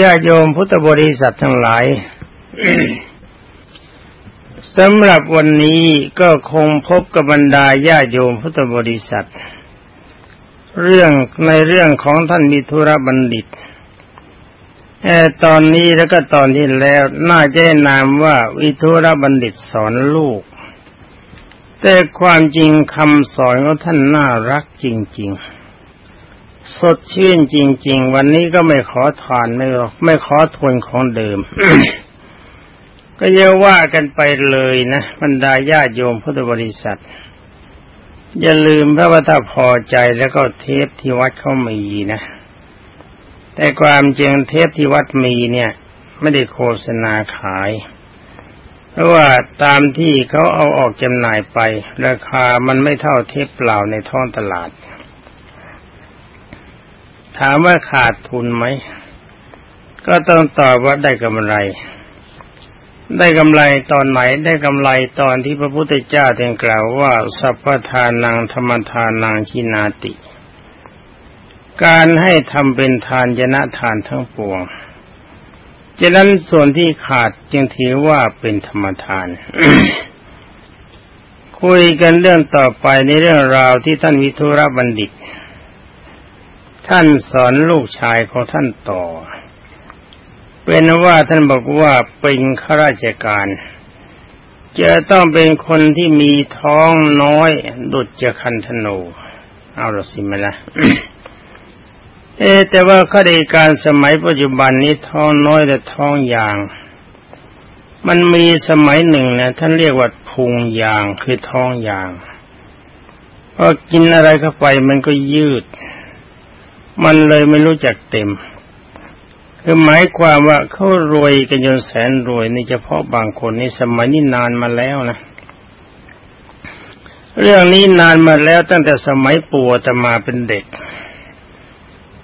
ญาโยมพุทธบริษัททั้งหลายสำหรับวันนี้ก็คงพบกับบรรดาญาโยมพุทธบริษัท เรื่องในเรื่องของท่านมิธุระบัณฑิตแต่ตอนนี้แล้วก็ตอนที่แล้วน่าจะนามว่าวิทุระบัณฑิตสอนลูก แต่ความจริงคำสอนของท่านน่ารักจริง ๆ สดชื่นจริง ๆ วันนี้ก็ไม่ขอทานไม่ไม่ขอทวนของเดิม ก็เยาว่ากันไปเลยนะบรรดาญาติโยมพุทธบริษัท อย่าลืมพระว่าถ้าพอใจแล้วก็เทปที่วัดเขามีนะ แต่ความจริงเทปที่วัดมีเนี่ย ไม่ได้โฆษณาขาย เพราะว่าตามที่เขาเอาออกจำหน่ายไป ราคามันไม่เท่าเทปเปล่าในท้องตลาด ถามว่าขาดทุนไหม ก็ต้องตอบว่าได้กำไร ได้กำไรตอนไหน ได้กำไรตอนที่พระพุทธเจ้าได้กล่าวว่า สัพพทานังธรรมทานังชินาติ การให้ทำเป็นทานยนะทานทั้งปวงฉะนั้นส่วนที่ขาดจึงถือว่าเป็นธรรมทาน คุยกันเรื่องต่อไปในเรื่องราวที่ท่านวิทุระบัณฑิต ท่านสอนลูกชายของท่านต่อ เป็นว่าท่านบอกว่าเป็นข้าราชการจะต้องเป็นคนที่มีท้องน้อย ดุจจะคันธนู เอาละสิมาละเอ แต่ว่าข้าราชการสมัยปัจจุบันนี้ท้องน้อยแต่ท้องยาง มันมีสมัยหนึ่งนะท่านเรียกว่าพุงยางคือท้องยางพอกินอะไรเข้าไปมันก็ยืด มันเลยไม่รู้จักเต็ม คือหมายความว่าเขารวยกันจนแสนรวยในเฉพาะบางคนในสมัยนี้นานมาแล้วนะ เรื่องนี้นานมาแล้วตั้งแต่สมัยปู่แต่มาเป็นเด็ก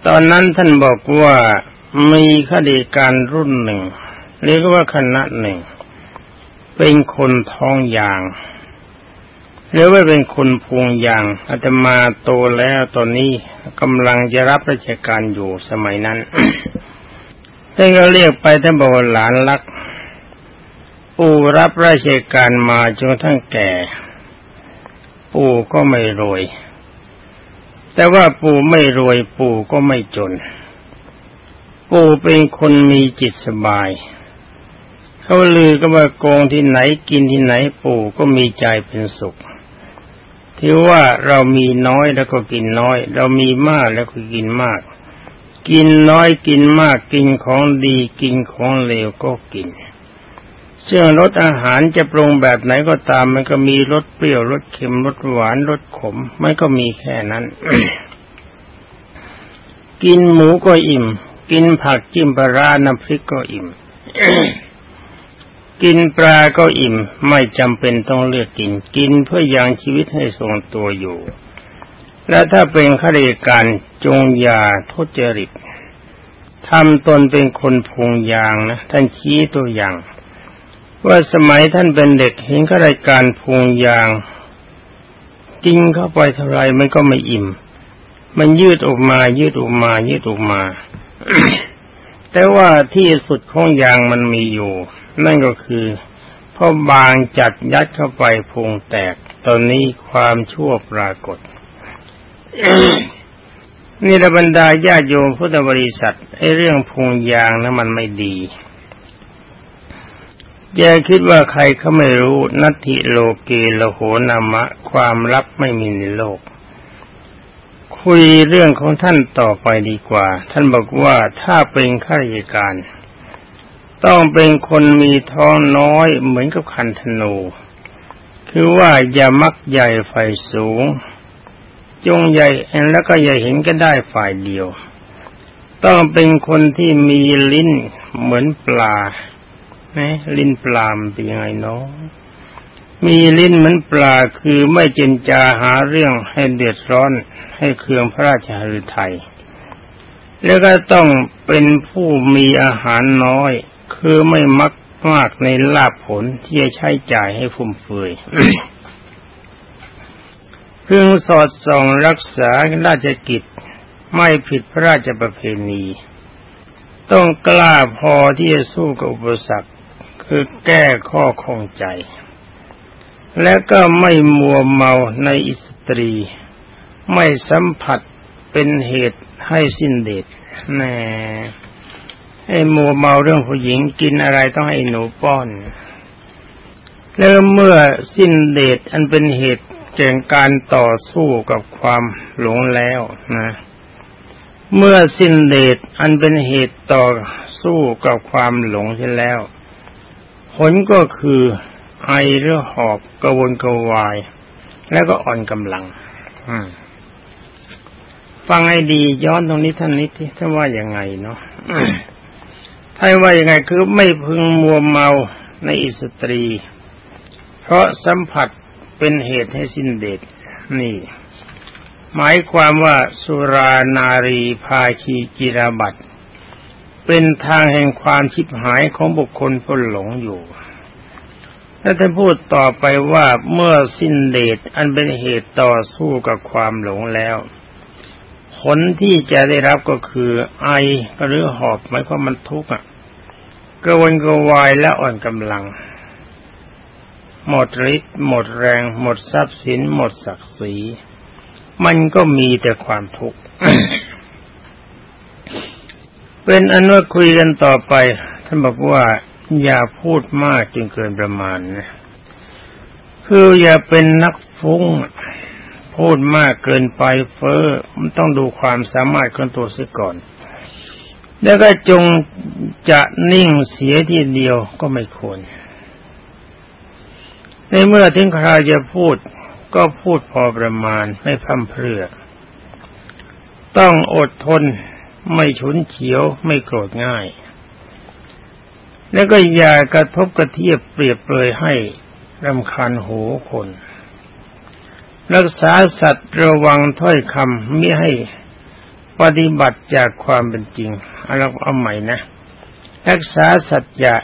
ตอนนั้นท่านบอกว่ามีคดีการรุ่นหนึ่ง เรียกว่าคณะหนึ่ง เป็นคนท้องอย่าง หรือว่าเป็นคนพวงอย่างอาตมาโตแล้วตอนนี้กำลังจะรับราชการอยู่สมัยนั้นท่านก็เรียกไปท่านบอกหลานรัก ปู่รับราชการมาจนทั้งแก่ ปู่ก็ไม่รวย แต่ว่าปู่ไม่รวย ปู่ก็ไม่จน ปู่เป็นคนมีจิตสบายเขาลือก็ว่าโกงที่ไหนกินที่ไหนปู่ก็มีใจเป็นสุข ที่ว่าเรามีน้อยแล้วก็กินน้อย เรามีมากแล้วก็กินมาก กินน้อยกินมากกินของดีกินของเลวก็กินซึ่งรสอาหารจะปรุงแบบไหนก็ตาม มันก็มีรสเปรี้ยวรสเค็มรสหวานรสขมมันก็มีแค่นั้น กินหมูก็อิ่ม กินผักจิ้มปลาน้ำพริกก็อิ่ม กินปลาก็อิ่มไม่จำเป็นต้องเลือกกินกินเพื่อยังชีวิตให้ทรงตัวอยู่ และถ้าเป็นข้าราชการจงยาทุจริตทำตนเป็นคนพงยางนะท่านชี้ตัวอย่าง ว่าสมัยท่านเป็นเด็กเห็นข้าราชการพงยางกินเข้าไปเท่าไรมันก็ไม่อิ่ม มันยืดออกมา ยืดออกมา ยืดออกมา แต่ว่าที่สุดของยางมันมีอยู่ นั่นก็คือพอบางจัดยัดเข้าไปพุงแตก ตอนนี้ความชั่วปรากฏ นี่ระบรรดาญาโยมพุทธบริษัทไอ้เรื่องพุงยางนะมันไม่ดีอย่าคิดว่าใครเขาไม่รู้นัตถิโลเกโลโหนามะ ความลับไม่มีในโลก คุยเรื่องของท่านต่อไปดีกว่า ท่านบอกว่าถ้าเป็นข้าราชการ ต้องเป็นคนมีท้องน้อยเหมือนกับคันธนู คือว่าอย่ามักใหญ่ไฟสูง จงใหญ่แล้วก็อย่าเห็นก็ได้ฝ่ายเดียว ต้องเป็นคนที่มีลิ้นเหมือนปลาไหมลิ้นปลามเป็นยังไงเนาะมีลิ้นเหมือนปลาคือไม่เจนจาหาเรื่องให้เดือดร้อนให้เครืองพระราชหฤทัยแล้วก็ต้องเป็นผู้มีอาหารน้อย คือไม่มักมากในลาภผลที่จะใช้จ่ายให้ฟุ่มเฟือยพึงสอดส่องรักษาราชกิจไม่ผิดพระราชประเพณี ต้องกล้าพอที่จะสู้กับอุปสรรคคือแก้ข้อคงใจ และก็ไม่มัวเมาในอิสตรี ไม่สัมผัสเป็นเหตุให้สิ้นเดชแน่ ไอ้มัวเมาเรื่องผู้หญิงกินอะไรต้องให้หนูป้อนแล้วเมื่อสิ้นเดชอันเป็นเหตุแก่การต่อสู้กับความหลงแล้วนะ เมื่อสิ้นเดชอันเป็นเหตุต่อสู้กับความหลงเช่นแล้ว ผลก็คือไอหรือหอบกระวนกระวาย แล้วก็อ่อนกำลังฟังให้ดีย้อนตรงนี้ท่านนิดที่ท่านว่ายังไงเนาะ ท่านว่ายังไงคือไม่พึงมัวเมาในอิสตรี เพราะสัมผัสเป็นเหตุให้สิ้นเดชนี่ หมายความว่าสุรานารีภาคีกิราบัตเป็นทางแห่งความชิบหายของบุคคลผู้หลงอยู่และท่านพูดต่อไปว่าเมื่อสิ้นเดชอันเป็นเหตุต่อสู้กับความหลงแล้ว ผลที่จะได้รับก็คือ ไอหรือหอบหมายความมันทุกข์อะกระวนกระวายและอ่อนกำลัง หมดฤทธิ์หมดแรง หมดทรัพย์สิน หมดศักดิ์ศรี มันก็มีแต่ความทุกข์เป็นอันว่าคุยกันต่อไป ท่านบอกว่าอย่าพูดมากจนเกินประมาณนะคืออย่าเป็นนักฟุ้ง พูดมากเกินไปเฟ้อมันต้องดูความสามารถของตัวเสียก่อน แล้วก็จงจะนิ่งเสียทีเดียวก็ไม่ควร ในเมื่อถึงคราวจะพูดก็พูดพอประมาณไม่พั่มเพรื่อ ต้องอดทนไม่ฉุนเฉียวไม่โกรธง่าย แล้วก็อย่ากระทบกระเทียบเปรียบเปรยให้รำคาญหูคน รักษาสัตว์ระวังถ้อยคำไม่ให้ปฏิบัติจากความเป็นจริงเอาเอาใหม่นะ รักษาสัจจะ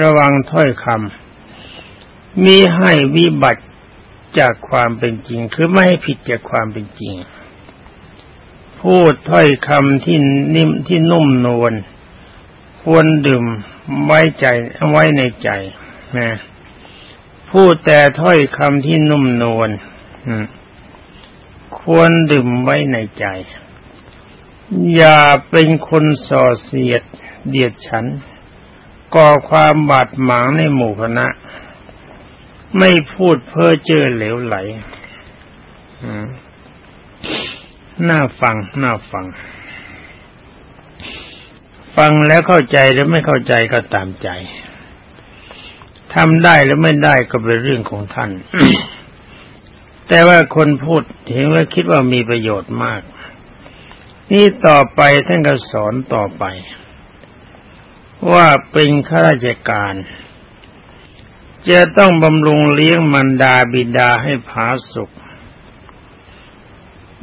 ระวังถ้อยคำมีให้วิบัติจากความเป็นจริง คือไม่ให้ผิดจากความเป็นจริง พูดถ้อยคำที่นิ่มที่นุ่มนวลควรดื่มไว้ใจไว้ในใจนะพูดแต่ถ้อยคำที่นุ่มนวล ควรดื่มไว้ในใจ อย่าเป็นคนส่อเสียดเดียดฉัน ก่อความบาดหมางในหมู่คณะ ไม่พูดเพ้อเจ้อเหลวไหลน่าฟัง น่าฟัง ฟังแล้วเข้าใจหรือไม่เข้าใจก็ตามใจทำได้หรือไม่ได้ก็เป็นเรื่องของท่าน แต่ว่าคนพูดเห็นว่าคิดว่ามีประโยชน์มาก นี่ต่อไปท่านก็สอนต่อไป ว่าเป็นข้าราชการ จะต้องบำรุงเลี้ยงมันดาบิดาให้ผาสุข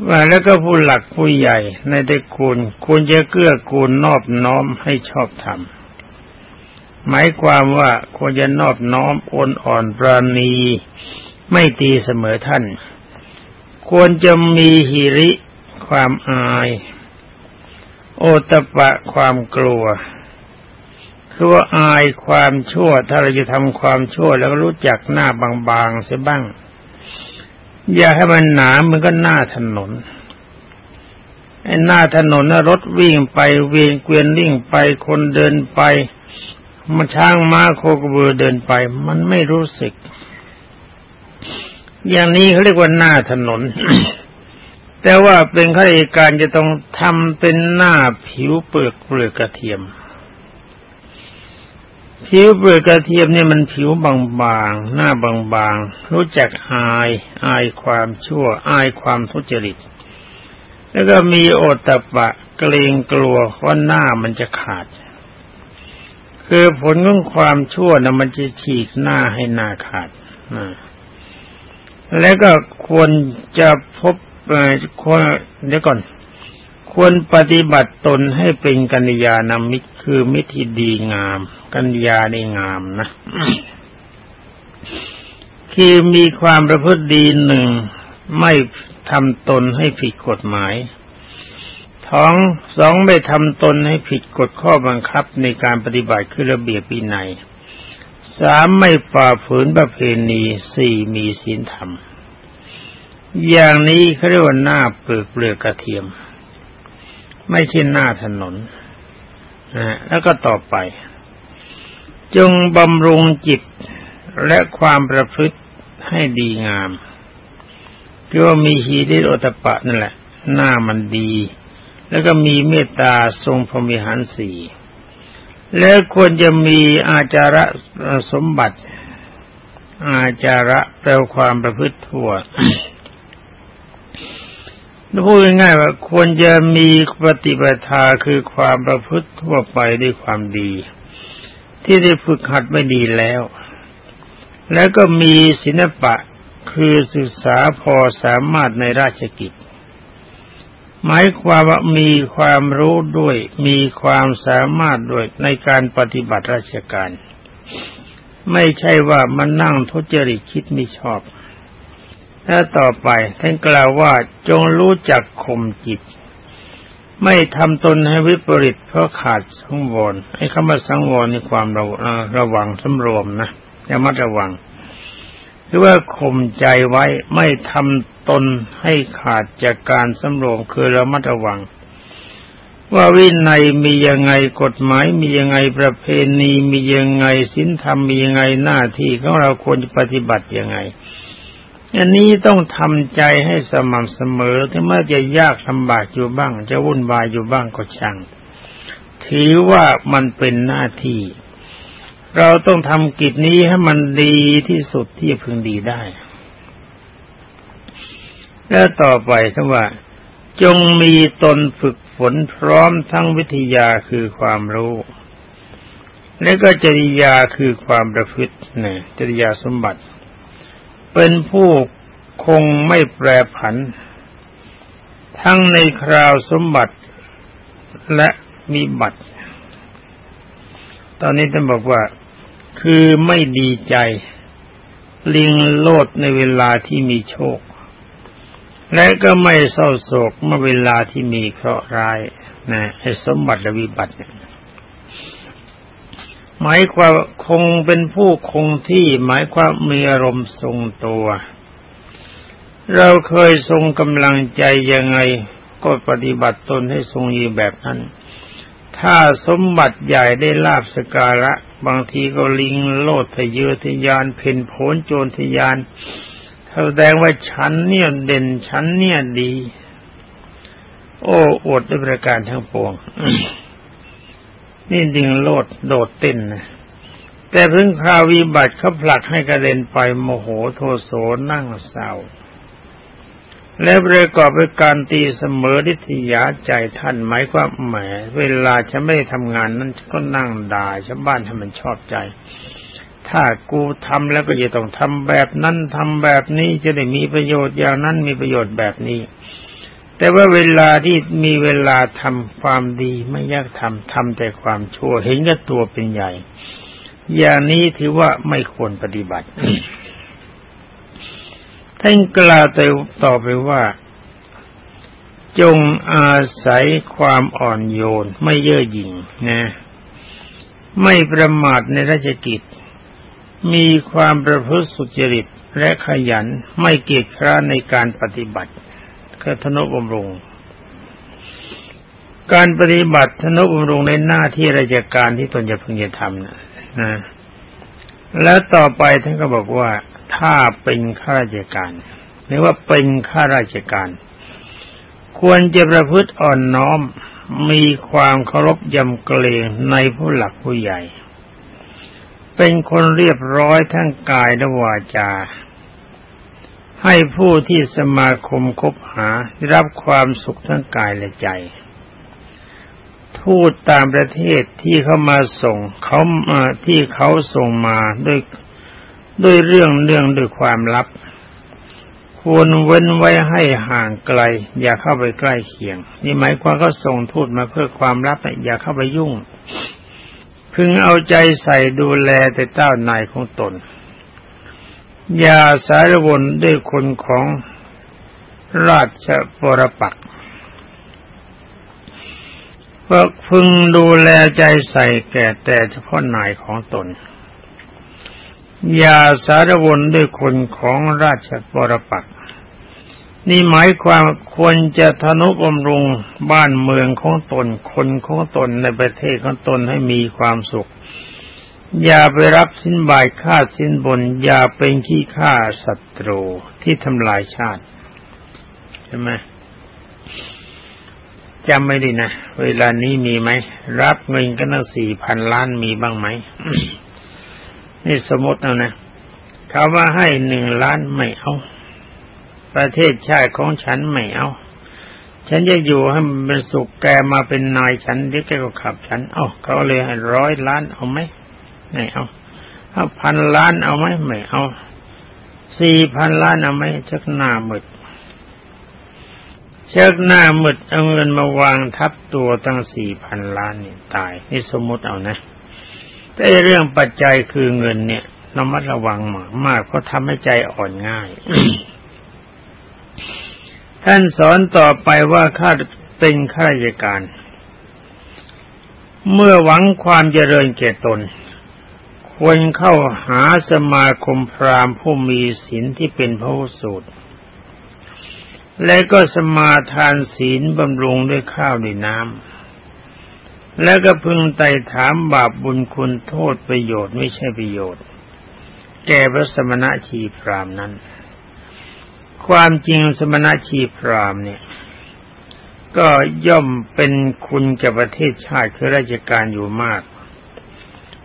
ว่าแล้วก็ผู้หลักผู้ใหญ่ในตระกูลควรจะเกื้อกูลนอบน้อมให้ชอบธรรมหมายความว่าควรจะนอบน้อมอ่อนอ่อนปราณี ไม่ตีเสมอท่าน ควรจะมีหิริความอาย โอตปะความกลัว คือว่าอายความชั่ว ถ้าเราจะทำความชั่วแล้วรู้จักหน้าบางๆเสียบ้าง อย่าให้มันหนามันก็หน้าถนนไอ้หน้าถนนนะรถวิ่งไปเวียนเกวียนวิ่งไปคนเดินไปมันช้างม้าโคกระบือเดินไป มันไม่รู้สึก อย่างนี้เขาเรียกว่าหน้าถนน แต่ว่าเป็นข้าราชการจะต้องทำเป็นหน้าผิวเปลือกเปลือกกระเทียม ผิวเปลือกกระเทียมเนี่ยมันผิวบางๆ หน้าบางๆ รู้จักอาย อายความชั่ว อายความทุจริต แล้วก็มีโอตปะเกรงกลัวว่าหน้ามันจะขาด คือผลของความชั่วนะมันจะฉีกหน้าให้หน้าขาดนะ แล้วก็ควรจะพบควรเดี๋ยวก่อน ควรปฏิบัติตนให้เป็นกัญญาณมิตรคือมิตรที่ดีงาม กัญญาในงามนะคือมีความประพฤติดีหนึ่งไม่ทำตนให้ผิดกฎหมายท้องสองไม่ทำตนให้ผิดกฎข้อบังคับในการปฏิบัติคือระเบียบปีนัย สามไม่ฝ่าฝืนประเพณีสี่มีศีลธรรม อย่างนี้เขาเรียกว่าหน้าเปลือกเปลือกกระเทียม ไม่ใช่หน้าถนนนะแล้วก็ต่อไป จงบำรุงจิตและความประพฤติให้ดีงามคือว่ามีฮีริโอตปะนั่นแหละ หน้ามันดี แล้วก็มีเมตตาทรงพรมิหารสี่ แล้วควรจะมีอาจาระสมบัติ อาจาระแปลความประพฤติทั่วพูดง่ายๆว่าควรจะมีปฏิปทาคือความประพฤติทั่วไปด้วยความดี ที่ได้ฝึกหัดไม่ดีแล้ว แล้วก็มีศิลปะคือศึกษาพอสามารถในราชกิจ หมายความว่ามีความรู้ด้วย มีความสามารถด้วยในการปฏิบัติราชการ ไม่ใช่ว่ามันนั่งทุจริตคิดไม่ชอบถ้าต่อไปท่านกล่าวว่าจงรู้จักข่มจิต ไม่ทำตนให้วิปริตเพราะขาดสังวรให้คำว่าสังวรในความระระวังสำรวมนะอย่ามัดระวังคือว่าข่มใจไว้ไม่ทำ ตนให้ขาดจากการสำรวมคือระมัดระวัง ว่าวินัยมียังไงกฎหมายมียังไงประเพณีมียังไงศีลธรรมมียังไงหน้าที่ของเราควรจะปฏิบัติยังไงอันนี้ต้องทำใจให้สม่ำเสมอถึงแม้จะยากลำบากอยู่บ้าง จะวุ่นวายอยู่บ้างก็ช่าง ถือว่ามันเป็นหน้าที่ เราต้องทำกิจนี้ให้มันดีที่สุดที่พึงดีได้ แล้วต่อไปถ้าว่า จงมีตนฝึกฝนพร้อมทั้งวิทยาคือความรู้ และก็จริยาคือความประพฤติเนี่ยจริยาสมบัติ เป็นผู้คงไม่แปรผัน ทั้งในคราวสมบัติและมีบัตร ตอนนี้ท่านบอกว่าคือไม่ดีใจ ลิงโลดในเวลาที่มีโชค และก็ไม่เศร้าโศกเมื่อเวลาที่มีเคราะห์ร้ายนะให้สมบัติและวิบัติเนี่ยหมายความคงเป็นผู้คงที่หมายความมีอารมณ์ทรงตัว เราเคยทรงกำลังใจยังไงก็ปฏิบัติตนให้ทรงยีแบบนั้น ถ้าสมบัติใหญ่ได้ลาบสการะ บางทีก็ลิงโลดทะเยอทะยาน เพ่นโผนโจรทะยาน แสดงว่าฉันเนี่ยเด่นฉันเนี่ยดี โอ้อดด้วยประการทั้งปวง นี่ดิงโลดโดดเต้นนะแต่เพิ่งคราววิบัติเขาผลักให้กระเด็นไปโมโหโทโสนั่งเศร้า และประกอบด้วยการตีเสมอดิทยาใจท่านหมายความแหม เวลาฉันไม่ทำงานนั้นก็นั่งด่าชาวบ้านให้มันชอบใจ ถ้ากูทำแล้วก็จะต้องทำแบบนั้นทำแบบนี้จะได้มีประโยชน์อย่างนั้นมีประโยชน์แบบนี้ แต่ว่าเวลาที่มีเวลาทำความดีไม่ยากทำทำแต่ความชั่วเห็นกับตัวเป็นใหญ่ อย่างนี้ถือว่าไม่ควรปฏิบัติท่านกล่าวต่อไปว่า จงอาศัยความอ่อนโยนไม่เย่อหยิ่งนะ ไม่ประมาทในราชกิจ มีความประพฤติสุจริตและขยันไม่เกียจคร้านในการปฏิบัติก็ธนุบำรุง การปฏิบัติธนุบำรุงในหน้าที่ราชการที่ตนจะพึงจะทำนะนะ แล้วต่อไปท่านก็บอกว่า ถ้าเป็นข้าราชการหรือว่าเป็นข้าราชการ ควรจะประพฤติอ่อนน้อมมีความเคารพยำเกรงในผู้หลักผู้ใหญ่ เป็นคนเรียบร้อยทั้งกายและวาจา ให้ผู้ที่สมาคมคบหาได้รับความสุขทั้งกายและใจ ทูตต่างประเทศที่เขามาส่งเขามาที่เขาส่งมาด้วยด้วยเรื่องเรื่องด้วยความลับ ควรเว้นไว้ให้ห่างไกล อย่าเข้าไปใกล้เคียง นี่หมายความเขาส่งทูตมาเพื่อความลับอย่าเข้าไปยุ่ง พึงเอาใจใส่ดูแลแต่เจ้านายของตน อย่าสารวนด้วยคนของราชปรปักว่าพึงดูแลใจใส่แก่แต่เฉพาะนายของตน อย่าสารวนด้วยคนของราชบรปัก นี่หมายความควรจะทนุบำรุงบ้านเมืองของตน คนของตนในประเทศของตนให้มีความสุข อย่าไปรับสินบายฆ่าสินบน อย่าเป็นขี้ฆ่าศัตรูที่ทำลายชาติ ใช่ไหมจำไม่ดีนะ เวลานี้มีไหม รับเงินกันตั้งสี่พันล้านมีบ้างไหม นี่สมมติเอานะเขาว่าให้หนึ่งล้านไม่เอา ประเทศชาติของฉันไม่เอา ฉันจะอยู่ให้มันเป็นสุขแกมาเป็นนายฉันเดี๋ยวแกก็ขับฉัน เอาเขาเลยให้ร้อยล้านเอาไหมไม่เอาถ้าพันล้านเอาไหมไม่เอาสี่พันล้านเอาไหมชักหน้าหมดเชิกหน้าหมดเอาเงินมาวางทับตัวตั้งสี่พันล้านนี่ตายนี่สมมติเอานะ แต่เรื่องปัจจัยคือเงินเนี่ยระมัดระวังมากมากเพราะทำให้ใจอ่อนง่าย ท่านสอนต่อไปว่าข้าเป็นข้าราชการ เมื่อหวังความเจริญแก่ตน ควรเข้าหาสมาคมพราหมณ์ผู้มีศีลที่เป็นพระสูตร และก็สมาทานศีลบำรุงด้วยข้าวด้วยน้ำ และก็พึงไต่ถามบาปบุญคุณโทษประโยชน์ไม่ใช่ประโยชน์ แก่พระสมณะชีพรามนั้น ความจริงสมณชีพรามเนี่ย ก็ย่อมเป็นคุณแก่ประเทศชาติคือราชการอยู่มาก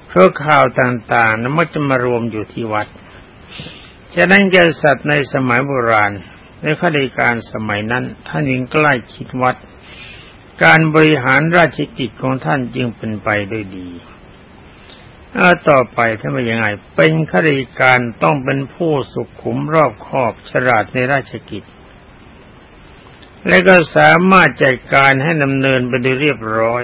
เพราะข่าวต่างๆนั้นมักจะมารวมอยู่ที่วัด ฉะนั้นกษัตริย์ในสมัยโบราณในข้าราชการสมัยนั้น ท่านยังใกล้ชิดวัด การบริหารราชกิจของท่านจึงเป็นไปด้วยดี อาต่อไปถ้าไม่ยังไง เป็นขราชการต้องเป็นผู้สุขุมรอบคอบฉลาดในราชกิจ และก็สามารถจัดการให้ดำเนินไปได้เรียบร้อย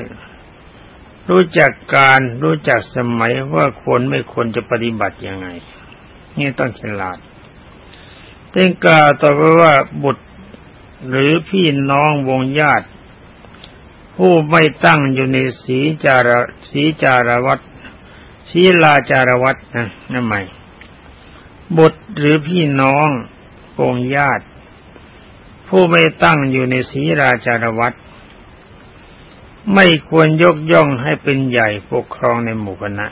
รู้จักการรู้จักสมัยว่าควรไม่ควรจะปฏิบัติยังไง นี่ต้องฉลาดเต็งกาต่อไปว่าบุตรหรือพี่น้องวงญาติ ผู้ไม่ตั้งอยู่ในสีจารสีจารวัต ศีลาจารวัตนะนั่นหมายบุตรหรือพี่น้องโกงญาติ ผู้ไม่ตั้งอยู่ในศีราจารวัตไม่ควรยกย่องให้เป็นใหญ่ปกครองในหมู่คณะ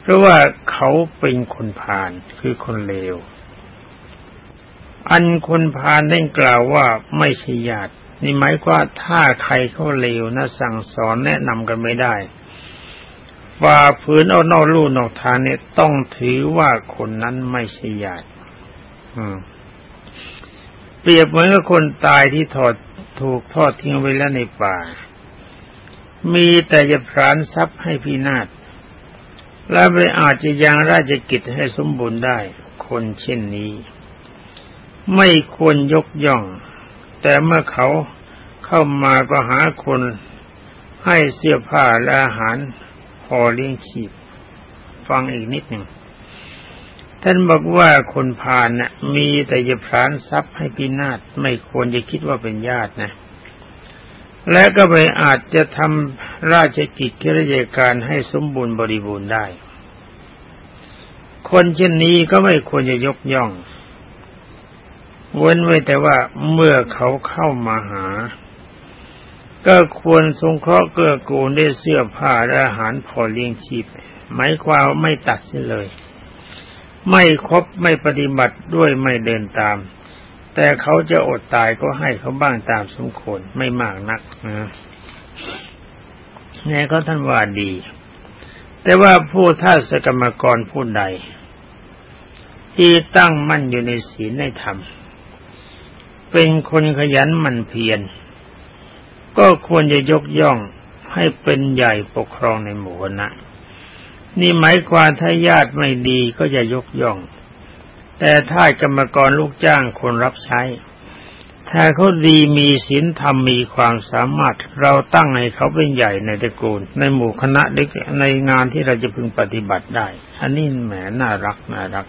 เพราะว่าเขาเป็นคนพาลคือคนเลว อันคนพาลได้กล่าวว่าไม่ใช่ญาติ นี่หมายว่าถ้าใครเขาเลวนะสั่งสอนแนะนำกันไม่ได้ ฝ่าฝืนเอานอกลู่นอกทางเนี่ยต้องถือว่าคนนั้นไม่ใช่ญาติเปรียบเหมือนกับคนตายที่ถอดถูกทอดทิ้งไว้แล้วในป่า มีแต่จะพรานทรัพย์ให้พินาศและไม่อาจจะยังราชกิจให้สมบูรณ์ได้ คนเช่นนี้ ไม่ควรยกย่อง แต่เมื่อเขาเข้ามาก็หาคนให้เสื้อผ้าและอาหาร พอเลี้ยงชีพฟังอีกนิดหนึ่งท่านบอกว่าคนพาลนะ่ะ มีแต่จะพรานทรัพย์ให้พินาศไม่ควรจะคิดว่าเป็นญาตินะ และก็ไปอาจจะทำราชกิจกิจการให้สมบูรณ์บริบูรณ์ได้ คนเช่นนี้ก็ไม่ควรจะยกย่อง เว้นไว้แต่ว่าเมื่อเขาเข้ามาหา ก็ควรสงเคราะห์เกื้อกูลได้เสื้อผ้าและอาหารพอเลี้ยงชีพหมายความไม่ตัดสิเลย ไม่ครบไม่ปฏิบัติด้วยไม่เดินตาม แต่เขาจะอดตายก็ให้เขาบ้างตามสมควรไม่มากนักนะนี่ก็ท่านว่าดี แต่ว่าผู้ท่าสกรรมกรผู้ใด ที่ตั้งมั่นอยู่ในศีลในธรรม เป็นคนขยันหมั่นเพียร ก็ควรจะยกย่องให้เป็นใหญ่ปกครองในหมู่คณะนี่หมายความถ้าญาติไม่ดีก็จะยกย่อง แต่ถ้ากรรมกรลูกจ้างคนรับใช้ ถ้าเขาดีมีศีลธรรมมีความสามารถเราตั้งให้เขาเป็นใหญ่ในตระกูล ในหมู่คณะในงานที่เราจะพึงปฏิบัติได้ อันนี้แหมน่ารักน่ารัก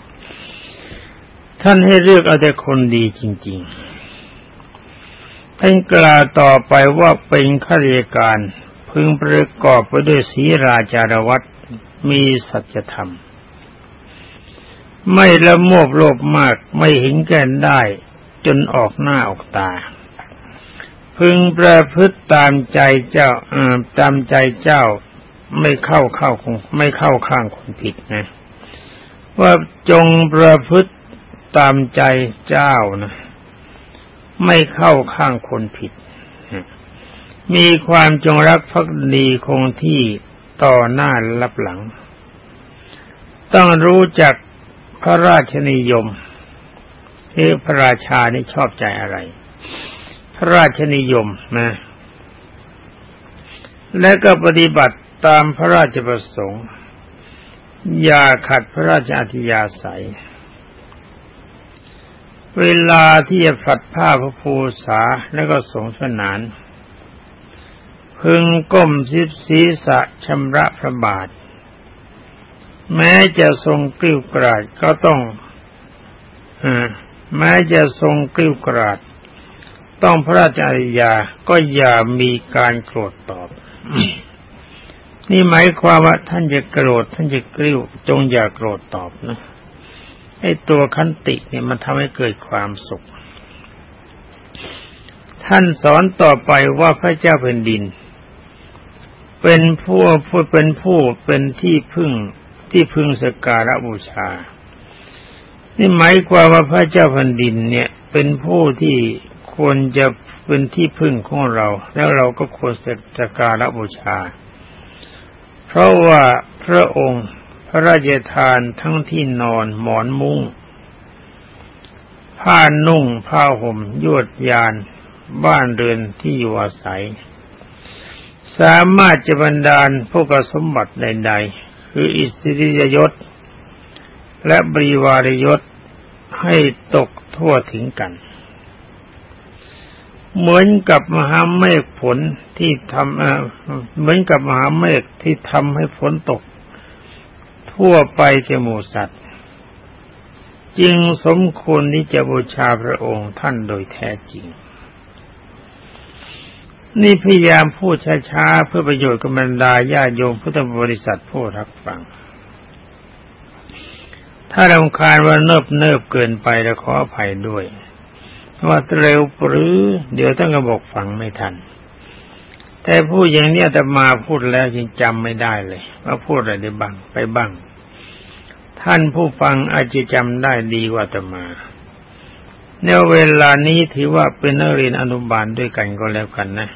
ท่านให้เลือกเอาแต่คนดีจริง ๆ ท่านกล่าวต่อไปว่าเป็นข้าราชการ พึงประกอบไปด้วยศีราจารวัตมีสัจธรรม ไม่ละโมบโลภมากไม่เห็นแก่นได้จนออกหน้าออกตา พึงประพฤติตามใจเจ้าตามใจเจ้าไม่เข้าเข้าคงไม่เข้าข้างคนผิดนะ ว่าจงประพฤติตามใจเจ้านะ ไม่เข้าข้างคนผิด มีความจงรักภักดีคงที่ต่อหน้ารับหลัง ต้องรู้จักพระราชนิยมที่พระราชานี่ชอบใจอะไร พระราชนิยมนะ และก็ปฏิบัติตามพระราชประสงค์ อย่าขัดพระราชอธิยาศัย เวลาที่จะผลัดผ้าพระภูษาแล้วก็สงสนาน พึงก้มซิบศีรษะชำระพระบาท แม้จะทรงกลิ้วกราดก็ต้องอแม้จะทรงกลิ้วกราด ต้องพระราชอริยาก็อย่ามีการโกรธตอบ นี่หมายความว่าท่านจะโกรธท่านจะกริ้วจงอย่าโกรธตอบนะ ไอ้ตัวคันติเนี่ยมันทำให้เกิดความสุข ท่านสอนต่อไปว่าพระเจ้าแผ่นดิน เป็นผู้ผู้เป็นผู้เป็นที่พึ่งที่พึ่งสการะบูชา นี่หมายความว่าพระเจ้าแผ่นดินเนี่ยเป็นผู้ที่ควรจะเป็นที่พึ่งของเรา แล้วเราก็ควรสการะบูชา เพราะว่าพระองค์ พระราชทานทั้งที่นอนหมอนมุง้งผ้านุ่งผ้าห่มยวดยาน บ้านเรือนที่อยู่อาศัย สามารถจะบรรดาลพวกสมบัติใด ๆ คืออิสริยยศ และบริวารยศให้ตกทั่วถึงกัน เหมือนกับมหาเมฆฝนที่ทำเหมือนกับมหาเมฆที่ทำให้ฝนตก ทั่วไปแก่หมู่สัตว์จึงสมควรที่จะบูชาพระองค์ท่านโดยแท้จริง นี่พยายามพูดช้าๆเพื่อประโยชน์กับบรรดาญาโยมพุทธบริษัทผู้รับฟัง ถ้ารำคาญว่าเนิบเนิบเกินไปแล้วขออภัยด้วยว่าเร็วปรือเดี๋ยวท่านก็บอกฟังไม่ทัน แต่พูดอย่างนี้แต่มาพูดแล้วยังจำไม่ได้เลยว่าพูดอะไรได้บ้างไปบ้าง ท่านผู้ฟังอาจจะจำได้ดีกว่าตมาในเวลานี้ถือว่าเป็นนักเรียนอนุบาลด้วยกันก็แล้วกันนะ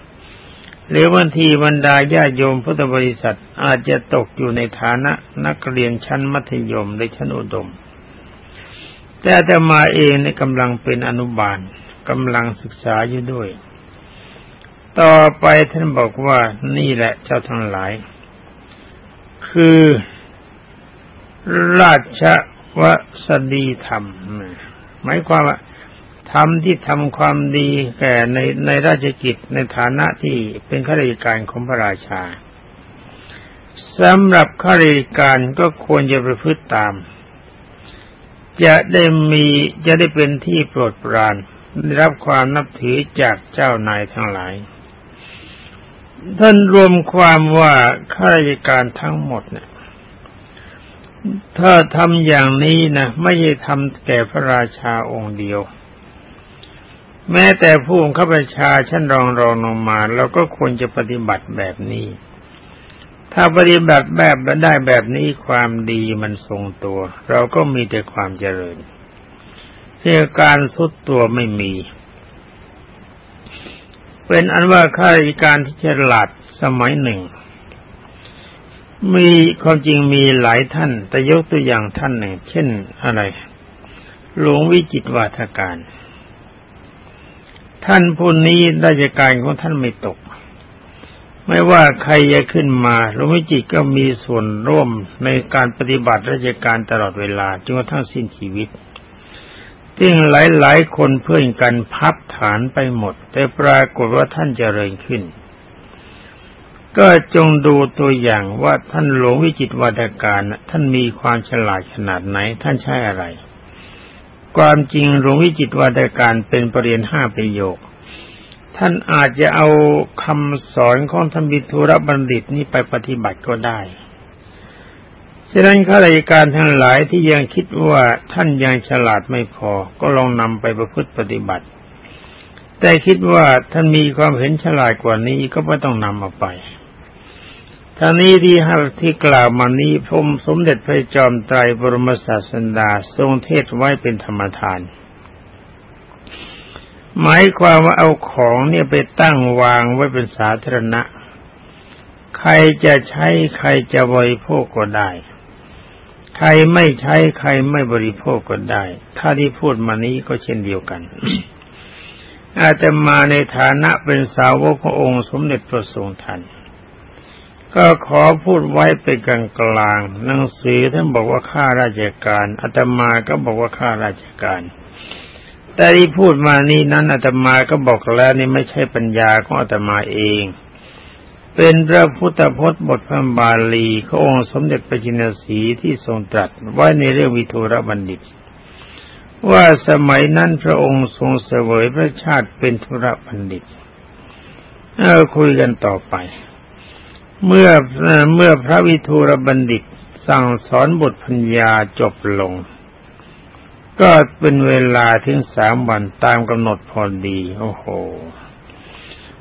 หรือบางทีบรรดาญาโยมพุทธบริษัทอาจจะตกอยู่ในฐานะนักเรียนชั้นมัธยมหรือชั้นอุดม แต่แต่มาเองในกำลังเป็นอนุบาลกำลังศึกษาอยู่ด้วย ต่อไปท่านบอกว่านี่แหละเจ้าทั้งหลาย คือ ราชวสดีธรรม หมายความว่าธรรมที่ทำความดีแก่ในในราชกิจในฐานะที่เป็นข้าราชการของพระราชาสำหรับข้าราชการก็ควรจะประพฤติตาม จะได้มีจะได้เป็นที่โปรดปรานได้รับความนับถือจากเจ้านายทั้งหลาย ท่านรวมความว่าข้าราชการทั้งหมดเนี่ย ถ้าทำอย่างนี้นะไม่ใช่ทำแก่พระราชาองค์เดียว แม้แต่ผู้ข้าราชาชั้นรองรองลงมาเราก็ควรจะปฏิบัติแบบนี้ ถ้าปฏิบัติแบบได้แบบนี้ความดีมันทรงตัว เราก็มีแต่ความเจริญเรื่องการสุดตัวไม่มี เป็นอันว่าข้าราชการที่ฉลาดสมัยหนึ่ง มีความจริงมีหลายท่าน แต่ยกตัวอย่างท่านหนึ่ง เช่นอะไร หลวงวิจิตวาทการ ท่านผู้นี้ราชการของท่านไม่ตก ไม่ว่าใครจะขึ้นมาหลวงวิจิตก็มีส่วนร่วมในการปฏิบัติราชการตลอดเวลาจนกระทั่งสิ้นชีวิตซึ่งหลายๆคนเพื่อนกันพับฐานไปหมด แต่ปรากฏว่าท่านเจริญขึ้น ก็จงดูตัวอย่างว่าท่านหลวงวิจิตวัฒการท่านมีความฉลาดขนาดไหน ท่านใช้อะไร ความจริงหลวงวิจิตวัฒการเป็นปรริญญาห้าประโยค ท่านอาจจะเอาคำสอนของธรรมบิทุรบัณฑิตนี้ไปปฏิบัติก็ได้ฉะนั้นข้าราชการทั้งหลายที่ยังคิดว่าท่านยังฉลาดไม่พอ ก็ลองนำไปประพฤติปฏิบัติ แต่คิดว่าท่านมีความเห็นฉลาดกว่านี้ก็ไม่ต้องนำเอาไป ทางนี้ที่ที่กล่าวมานี้พระสมเด็จพระจอมไตรบรมศาสดาทรงเทศไว้เป็นธรรมทาน หมายความว่าเอาของเนี่ยไปตั้งวางไว้เป็นสาธารณะ ใครจะใช้ใครจะบริโภคก็ได้ ใครไม่ใช้ใครไม่บริโภคก็ได้ ถ้าที่พูดมานี้ก็เช่นเดียวกันอาจจะมาในฐานะเป็นสาวกพระองค์สมเด็จพระทรงทัน ก็ขอพูดไว้เป็นกลางกลางหนังสือท่านบอกว่าข้าราชการอาตมาก็บอกว่าข้าราชการ แต่ที่พูดมานี้นั้นอาตมาก็บอกแล้วนี่ไม่ใช่ปัญญาของอาตมาเอง เป็นพระพุทธพจน์บทพระบาลีขององค์สมเด็จพระจินสีที่ทรงตรัสไว้ในเรื่องวิทูรบัณฑิต ว่าสมัยนั้นพระองค์ทรงเสวยพระชาติเป็นธุระบัณฑิต เออคุยกันต่อไป เมื่อเมื่อพระวิทูรบัณฑิตสั่งสอนบทพัญญาจบลง ก็เป็นเวลาถึงสามวันตามกำหนดพอดี โอ้โห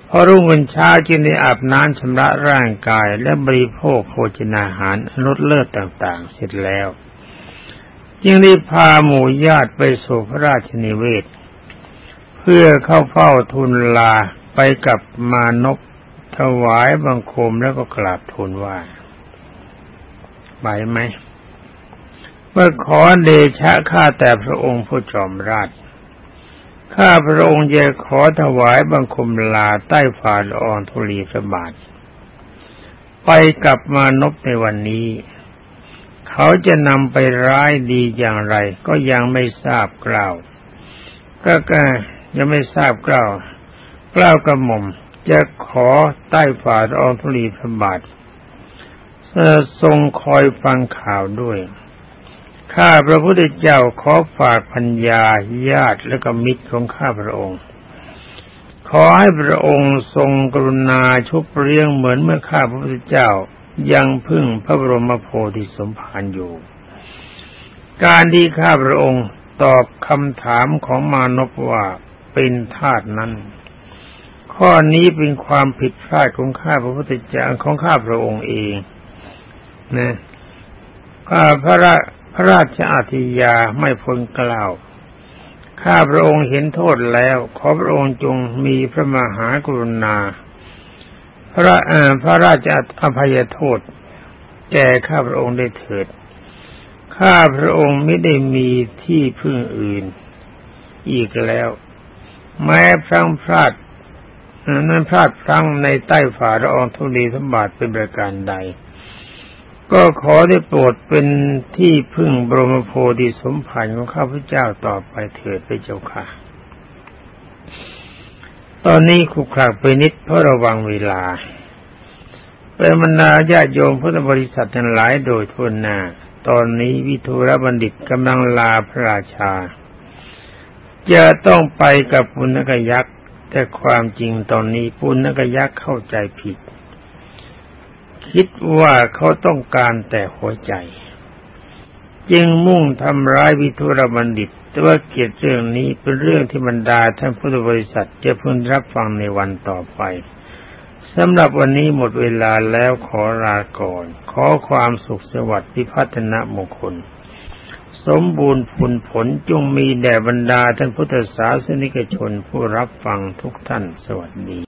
พอรุ่งวันเช้าจึงได้อาบน้ำชำระร่างกายและบริโภคโภชนาหารลดเลิศต่างๆ เสร็จแล้วจึงได้พาหมู่ญาติไปสู่พระราชนิเวศ เพื่อเข้าเฝ้าทูลลาไปกับมานพ ถวายบังคมแล้วก็กราบทูลว่าไปไหมเมื่อขอเดชะข้าแต่พระองค์ผู้จอมราชข้าพระองค์จะขอถวายบังคมลาใต้ฝ่าละอองธุลีสบาทไปกลับมานพในวันนี้ เขาจะนำไปร้ายดีอย่างไร ก็ยังไม่ทราบกล่าว ก็ยังไม่ทราบกล่าวกล่าวกระหม่อม จะขอใต้ฝ่าอองธุลีพระบาททรงคอยฟังข่าวด้วย ข้าพระพุทธเจ้าขอฝากพัญญาญาติและก็มิตรของข้าพระองค์ ขอให้พระองค์ทรงกรุณาชุบเลี้ยงเหมือนเมื่อข้าพระพุทธเจ้ายังพึ่งพระบรมโพธิสมภารอยู่ การที่ข้าพระองค์ตอบคำถามของมานพว่าเป็นทาสนั้น ข้อนี้เป็นความผิดพลาดของข้าพระพุทธเจ้าของข้าพระองค์เองนะข้าพระราพระราชอาธิยาไม่พ้นกล่าว ข้าพระองค์เห็นโทษแล้ว ขอพระองค์จงมีพระมหากรุณา พระพระราชอภัยโทษ แก่ข้าพระองค์ได้เถิด ข้าพระองค์ไม่ได้มีที่พึ่งอื่น อีกแล้ว แม้พลังพลาด นั้นพลาดพลั้งในใต้ฝ่าละอองธุลีสมบัติเป็นประการใด ก็ขอได้โปรดเป็นที่พึ่งบรมโพธิสมภารของข้าพเจ้าต่อไปเถิดไปเจ้าค่ะ ตอนนี้ขุกขลักไปนิดเพราะระวังเวลาเป็นมนาญาโยมพุทธบริษัททั้งหลายโดยทุนนาตอนนี้วิทูรบัณฑิตกำลังลาพระราชา จะต้องไปกับปุณกยักษ์ แต่ความจริงตอนนี้ปุณกยักษ์เข้าใจผิด คิดว่าเขาต้องการแต่หัวใจ จึงมุ่งทำร้ายวิทุรบัณฑิต แต่ว่าเกียรติเรื่องนี้เป็นเรื่องที่บรรดาท่านพุทธบริษัทจะพึงรับฟังในวันต่อไปสำหรับวันนี้หมดเวลาแล้วขอลาก่อน ขอความสุขสวัสดิ์พิพัฒนมงคล สมบูรณ์ผลผลจงมีแด่บรรดาท่านพุทธศาสนิกชนผู้รับฟังทุกท่านสวัสดี